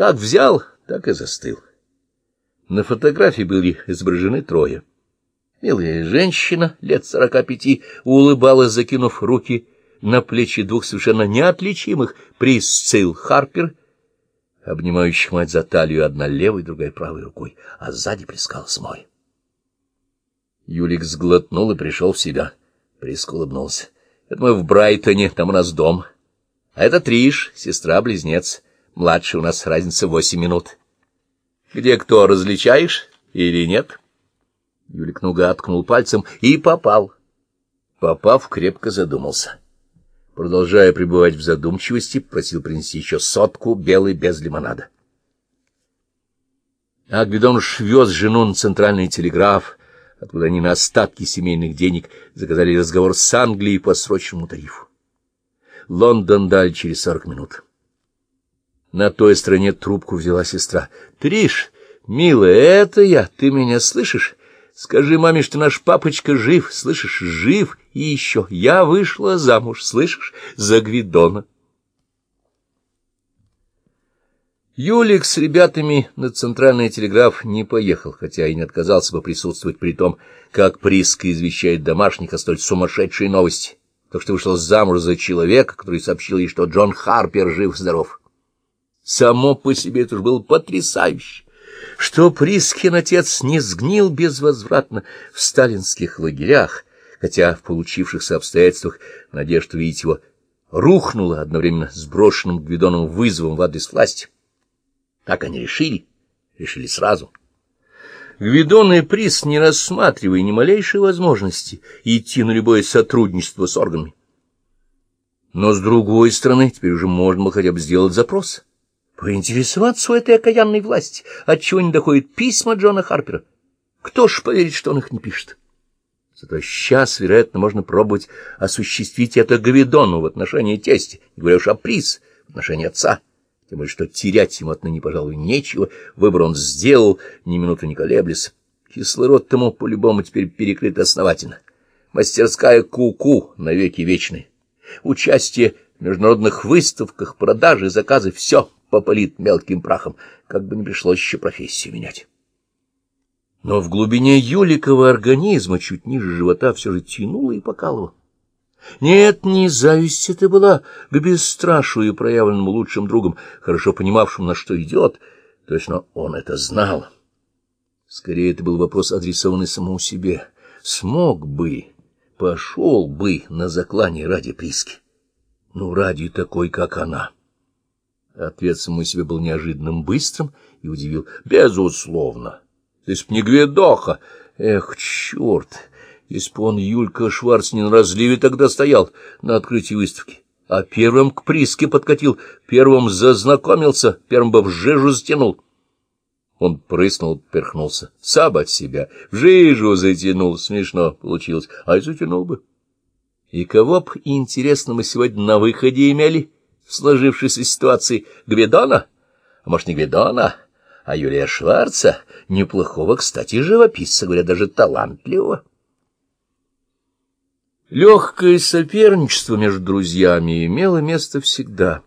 Как взял, так и застыл. На фотографии были изображены трое. Милая женщина лет сорока пяти улыбалась, закинув руки на плечи двух совершенно неотличимых Присцилл Харпер, обнимающих мать за талию одна левой, другая правой рукой, а сзади плескалась мой. Юлик сглотнул и пришел в себя. Приск улыбнулся. — Это мы в Брайтоне, там у нас дом. А это Триш, сестра-близнец. Младший у нас разница восемь минут. Где кто, различаешь или нет? Юлик нуга откнул пальцем и попал. Попав, крепко задумался. Продолжая пребывать в задумчивости, просил принести еще сотку белой без лимонада. А Гвидоныш вез жену на центральный телеграф, откуда они на остатки семейных денег заказали разговор с Англией по срочному тарифу. Лондон дали через сорок минут. На той стороне трубку взяла сестра. — Триш, милая, это я, ты меня слышишь? Скажи маме, что наш папочка жив, слышишь, жив, и еще я вышла замуж, слышишь, за Гвидона. Юлик с ребятами на центральный телеграф не поехал, хотя и не отказался бы присутствовать при том, как Приска извещает домашних о столь сумасшедшей новости, так что вышел замуж за человека, который сообщил ей, что Джон Харпер жив-здоров. Само по себе это уж было потрясающе, что Прискин отец не сгнил безвозвратно в сталинских лагерях, хотя в получившихся обстоятельствах надежда видеть его рухнула одновременно с брошенным Гвидоном вызовом в адрес власти. Так они решили, решили сразу. Гвидон и Прис, не рассматривая ни малейшей возможности идти на любое сотрудничество с органами. Но, с другой стороны, теперь уже можно было хотя бы сделать запрос — поинтересоваться у этой окаянной власти, отчего не доходят письма Джона Харпера. Кто ж поверит, что он их не пишет? Зато сейчас, вероятно, можно пробовать осуществить это Гавидону в отношении тести, не говоря уж о приз в отношении отца. Тем более, что терять ему отныне, пожалуй, нечего. Выбор он сделал, ни минуты не колеблясь. Кислород тому по-любому теперь перекрыт основательно. Мастерская ку-ку навеки вечной. Участие в международных выставках, продажи, заказы — все попалит мелким прахом, как бы не пришлось еще профессию менять. Но в глубине Юликова организма, чуть ниже живота, все же тянуло и покалывало. Нет, не зависть это была к бесстрашию проявленному лучшим другом, хорошо понимавшим, на что идет. Точно он это знал. Скорее, это был вопрос, адресованный самому себе. Смог бы, пошел бы на заклание ради Приски. Ну, ради такой, как она. Ответ самому себе был неожиданным быстрым и удивил. Безусловно. Если б не Гведоха. Эх, черт! Если бы он, Юлька Шварц, не на разливе тогда стоял на открытии выставки, а первым к Приске подкатил, первым зазнакомился, первым бы в жижу затянул. Он прыснул, перхнулся. Сам от себя. В жижу затянул. Смешно получилось. А и затянул бы. И кого б, интересно, мы сегодня на выходе имели? — сложившейся ситуации Гвидона, а может, не Гвидона, а Юлия Шварца, неплохого, кстати, живописца, говорят, даже талантливого. Легкое соперничество между друзьями имело место всегда.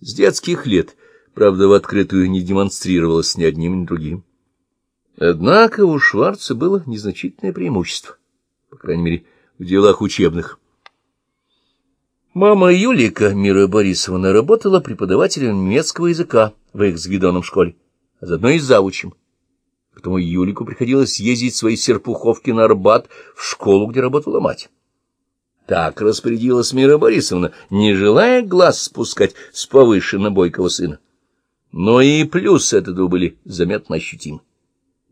С детских лет, правда, в открытую не демонстрировалось ни одним, ни другим. Однако у Шварца было незначительное преимущество, по крайней мере, в делах учебных. Мама Юлика, Мира Борисовна, работала преподавателем немецкого языка в их с Гвидоном школе, а заодно и завучем. Потому Юлику приходилось ездить свои серпуховки на Арбат в школу, где работала мать. Так распорядилась Мира Борисовна, не желая глаз спускать с повышенно бойкого сына. Но и плюсы от этого были заметно ощутимы.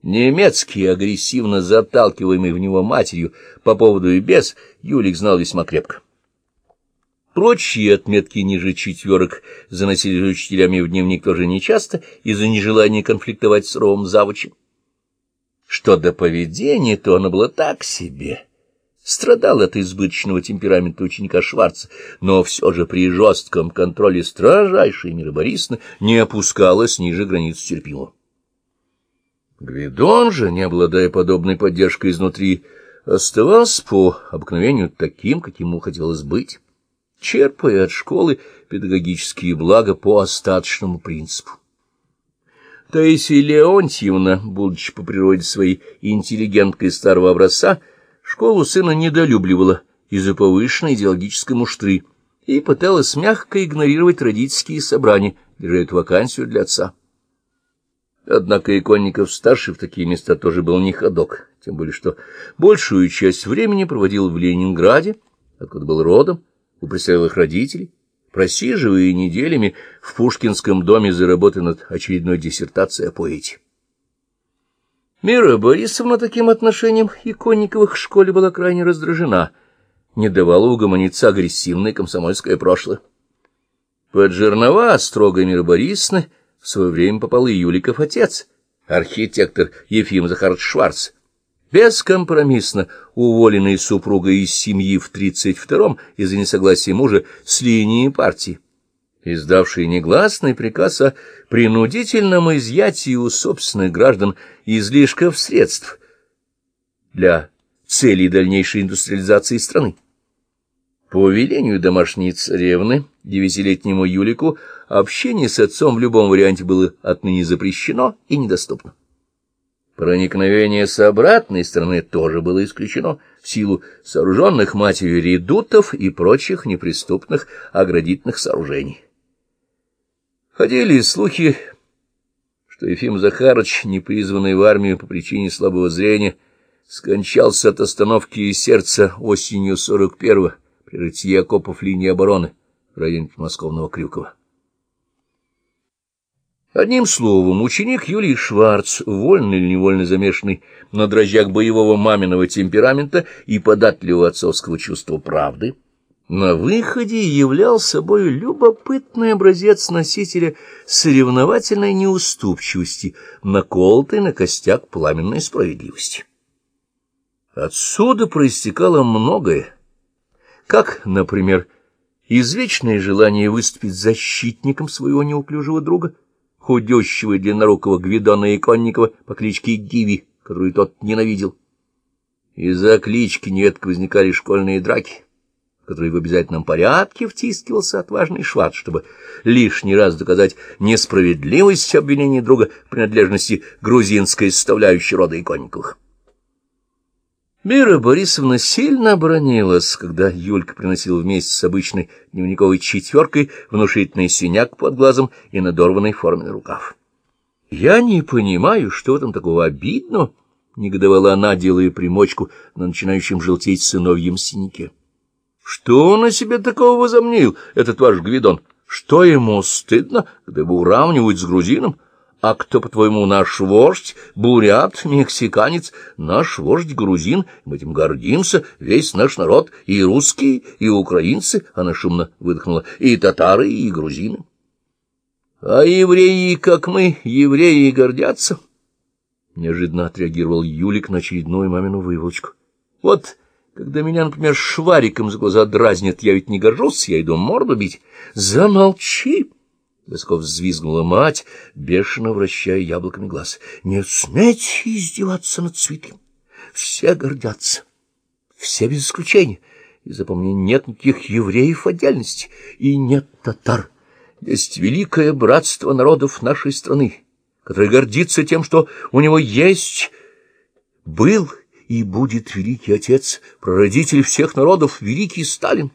Немецкий, агрессивно заталкиваемый в него матерью по поводу и без, Юлик знал весьма крепко. Прочие отметки ниже четверок заносили учителями в дневник тоже нечасто из-за нежелания конфликтовать с ровом завучем. Что до поведения, то оно было так себе. Страдал от избыточного темперамента ученика Шварца, но все же при жестком контроле строжайшей Мира Борисовны не опускалась ниже границ терпимого. Гвидон же, не обладая подобной поддержкой изнутри, оставался по обыкновению таким, каким ему хотелось быть черпая от школы педагогические блага по остаточному принципу. Таисия Леонтьевна, будучи по природе своей интеллигенткой старого образца, школу сына недолюбливала из-за повышенной идеологической муштры и пыталась мягко игнорировать родительские собрания, держа эту вакансию для отца. Однако Иконников-старший в такие места тоже был не ходок, тем более что большую часть времени проводил в Ленинграде, откуда был родом, у престарелых родителей, просиживая неделями в Пушкинском доме за работой над очередной диссертацией о поэте. Мира Борисовна таким отношением Иконниковых в школе была крайне раздражена, не давала угомониться агрессивное комсомольское прошлое. Под жернова строгой Мира Борисовны в свое время попал и Юликов отец, архитектор Ефим Захарович Шварц, бескомпромиссно уволенный супругой из семьи в 32-м из-за несогласия мужа с линией партии, издавший негласный приказ о принудительном изъятии у собственных граждан излишков средств для целей дальнейшей индустриализации страны. По велению домашней царевны, девятилетнему Юлику, общение с отцом в любом варианте было отныне запрещено и недоступно. Проникновение с обратной стороны тоже было исключено в силу сооруженных матерью редутов и прочих неприступных оградительных сооружений. Ходили слухи, что Ефим Захарович, не призванный в армию по причине слабого зрения, скончался от остановки сердца осенью 41-го при рытье окопов линии обороны в районе подмосковного Крюкова. Одним словом, ученик Юлий Шварц, вольно или невольно замешанный на дрожжах боевого маминого темперамента и податливого отцовского чувства правды, на выходе являл собой любопытный образец носителя соревновательной неуступчивости, наколотой на костяк пламенной справедливости. Отсюда проистекало многое, как, например, извечное желание выступить защитником своего неуклюжего друга — худющего и длиннорукого Гвидона Иконникова по кличке Гиви, которую тот ненавидел. Из-за клички нередко возникали школьные драки, в которые в обязательном порядке втискивался отважный шват, чтобы лишний раз доказать несправедливость обвинений друга в принадлежности грузинской составляющей рода Иконниковых. Мира Борисовна сильно оборонилась, когда Юлька приносила вместе с обычной дневниковой четверкой внушительный синяк под глазом и надорванный форменный рукав. — Я не понимаю, что там такого обидного, — негодовала она, делая примочку на начинающем желтеть сыновьем синяке. — Что он о себе такого возомнил, этот ваш Гвидон? Что ему стыдно, когда его уравнивают с грузином? — а кто, по-твоему, наш вождь, бурят, мексиканец, наш вождь грузин, мы этим гордимся, весь наш народ, и русские, и украинцы, она шумно выдохнула, и татары, и грузины. А евреи, как мы, евреи, гордятся? Неожиданно отреагировал Юлик на очередную мамину выволочку. Вот, когда меня, например, швариком за глаза дразнят, я ведь не горжусь, я иду морду бить. Замолчи! Высоко взвизгнула мать, бешено вращая яблоками глаз. — Не смейте издеваться над святым. Все гордятся. Все без исключения. И запомни, нет никаких евреев в отдельности. И нет татар. Есть великое братство народов нашей страны, которое гордится тем, что у него есть, был и будет великий отец, прародитель всех народов, великий Сталин.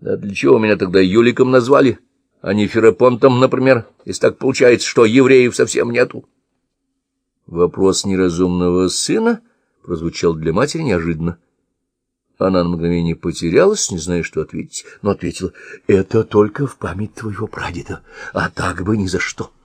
А для чего меня тогда Юликом назвали? — а не Ферапонтом, например, если так получается, что евреев совсем нету. Вопрос неразумного сына прозвучал для матери неожиданно. Она на мгновение потерялась, не зная, что ответить, но ответила, — это только в память твоего прадеда, а так бы ни за что. —